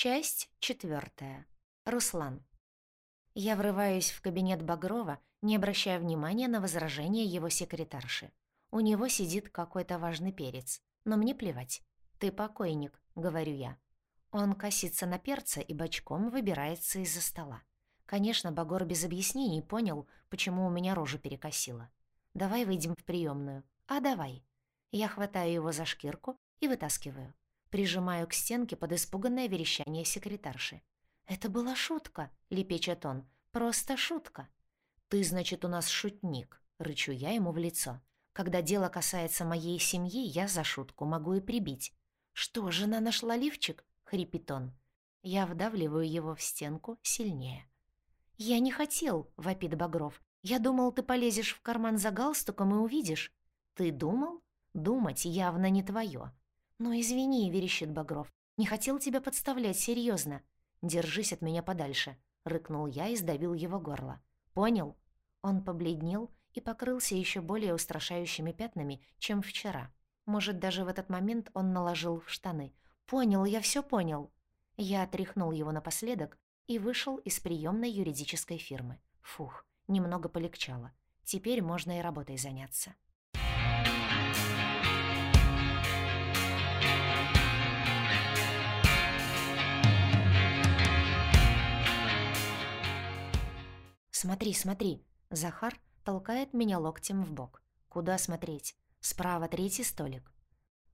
Часть четвертая. Руслан. Я врываюсь в кабинет Багрова, не обращая внимания на возражения его секретарши. У него сидит какой-то важный перец, но мне плевать. «Ты покойник», — говорю я. Он косится на перца и бочком выбирается из-за стола. Конечно, Багор без объяснений понял, почему у меня рожу перекосила. «Давай выйдем в приемную. А давай». Я хватаю его за шкирку и вытаскиваю. Прижимаю к стенке под испуганное верещание секретарши. «Это была шутка», — лепечет он. «Просто шутка». «Ты, значит, у нас шутник», — рычу я ему в лицо. «Когда дело касается моей семьи, я за шутку могу и прибить». «Что, жена нашла лифчик?» — хрипит он. Я вдавливаю его в стенку сильнее. «Я не хотел», — вопит Багров. «Я думал, ты полезешь в карман за галстуком и увидишь». «Ты думал? Думать явно не твое. «Ну, извини», — верещит Багров. «Не хотел тебя подставлять, серьезно. «Держись от меня подальше», — рыкнул я и сдавил его горло. «Понял?» Он побледнел и покрылся еще более устрашающими пятнами, чем вчера. Может, даже в этот момент он наложил в штаны. «Понял, я все понял». Я отряхнул его напоследок и вышел из приемной юридической фирмы. Фух, немного полегчало. Теперь можно и работой заняться. «Смотри, смотри!» Захар толкает меня локтем в бок. «Куда смотреть?» «Справа третий столик».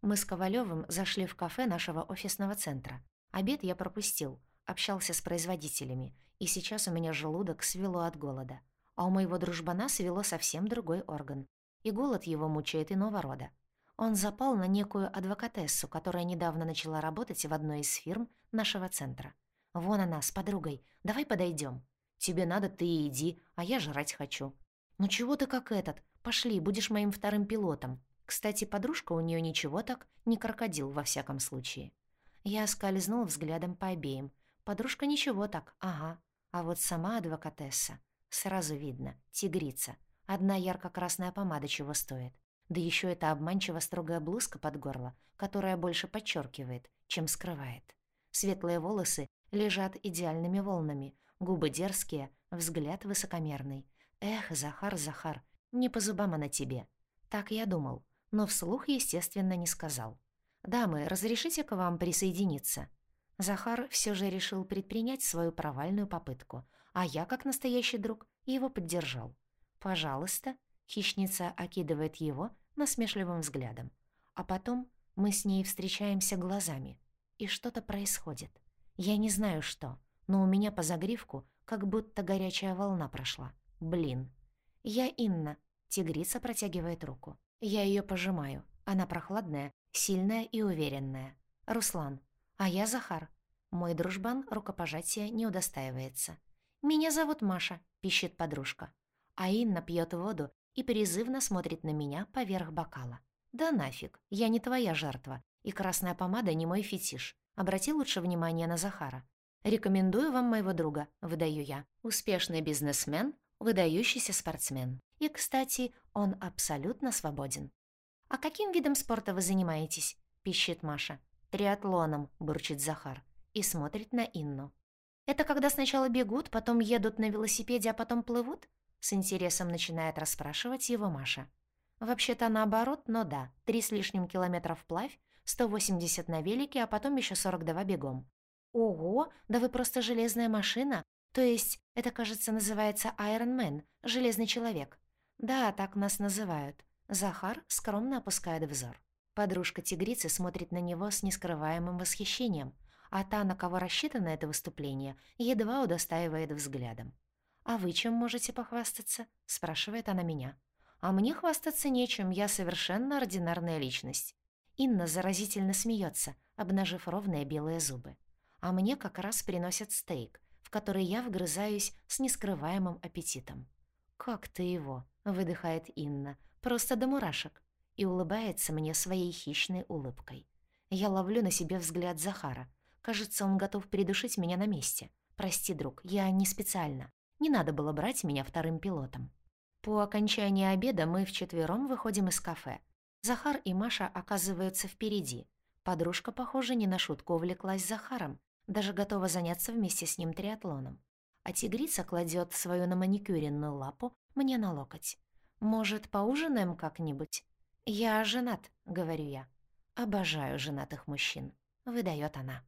Мы с Ковалевым зашли в кафе нашего офисного центра. Обед я пропустил, общался с производителями, и сейчас у меня желудок свело от голода. А у моего дружбана свело совсем другой орган. И голод его мучает иного рода. Он запал на некую адвокатессу, которая недавно начала работать в одной из фирм нашего центра. «Вон она, с подругой. Давай подойдем. Тебе надо, ты и иди, а я жрать хочу. Ну чего ты как этот? Пошли, будешь моим вторым пилотом. Кстати, подружка у нее ничего так, не крокодил во всяком случае. Я скользнул взглядом по обеим. Подружка ничего так, ага. А вот сама адвокатесса. Сразу видно, тигрица. Одна ярко-красная помада чего стоит. Да еще эта обманчиво строгая блузка под горло, которая больше подчеркивает, чем скрывает. Светлые волосы лежат идеальными волнами, Губы дерзкие, взгляд высокомерный. Эх, Захар, Захар, не по зубам она тебе. Так я думал, но вслух, естественно, не сказал. «Дамы, разрешите к вам присоединиться?» Захар все же решил предпринять свою провальную попытку, а я, как настоящий друг, его поддержал. «Пожалуйста», — хищница окидывает его насмешливым взглядом. А потом мы с ней встречаемся глазами, и что-то происходит. Я не знаю, что но у меня по загривку как будто горячая волна прошла. Блин. Я Инна. Тигрица протягивает руку. Я ее пожимаю. Она прохладная, сильная и уверенная. Руслан. А я Захар. Мой дружбан рукопожатия не удостаивается. «Меня зовут Маша», — пищит подружка. А Инна пьет воду и призывно смотрит на меня поверх бокала. «Да нафиг, я не твоя жертва, и красная помада не мой фетиш. Обрати лучше внимание на Захара. Рекомендую вам моего друга, выдаю я. Успешный бизнесмен, выдающийся спортсмен. И, кстати, он абсолютно свободен. «А каким видом спорта вы занимаетесь?» – пищит Маша. «Триатлоном», – бурчит Захар. И смотрит на Инну. «Это когда сначала бегут, потом едут на велосипеде, а потом плывут?» С интересом начинает расспрашивать его Маша. «Вообще-то наоборот, но да. Три с лишним километров вплавь, 180 на велике, а потом еще 42 бегом. «Ого, да вы просто железная машина! То есть, это, кажется, называется Iron Man, железный человек». «Да, так нас называют». Захар скромно опускает взор. Подружка тигрицы смотрит на него с нескрываемым восхищением, а та, на кого рассчитано это выступление, едва удостаивает взглядом. «А вы чем можете похвастаться?» — спрашивает она меня. «А мне хвастаться нечем, я совершенно ординарная личность». Инна заразительно смеется, обнажив ровные белые зубы а мне как раз приносят стейк, в который я вгрызаюсь с нескрываемым аппетитом. «Как ты его?» — выдыхает Инна, просто до мурашек, и улыбается мне своей хищной улыбкой. Я ловлю на себе взгляд Захара. Кажется, он готов придушить меня на месте. «Прости, друг, я не специально. Не надо было брать меня вторым пилотом». По окончании обеда мы вчетвером выходим из кафе. Захар и Маша оказываются впереди. Подружка, похоже, не на шутку увлеклась Захаром, Даже готова заняться вместе с ним триатлоном. А тигрица кладет свою наманикюренную лапу мне на локоть. «Может, поужинаем как-нибудь?» «Я женат», — говорю я. «Обожаю женатых мужчин», — выдает она.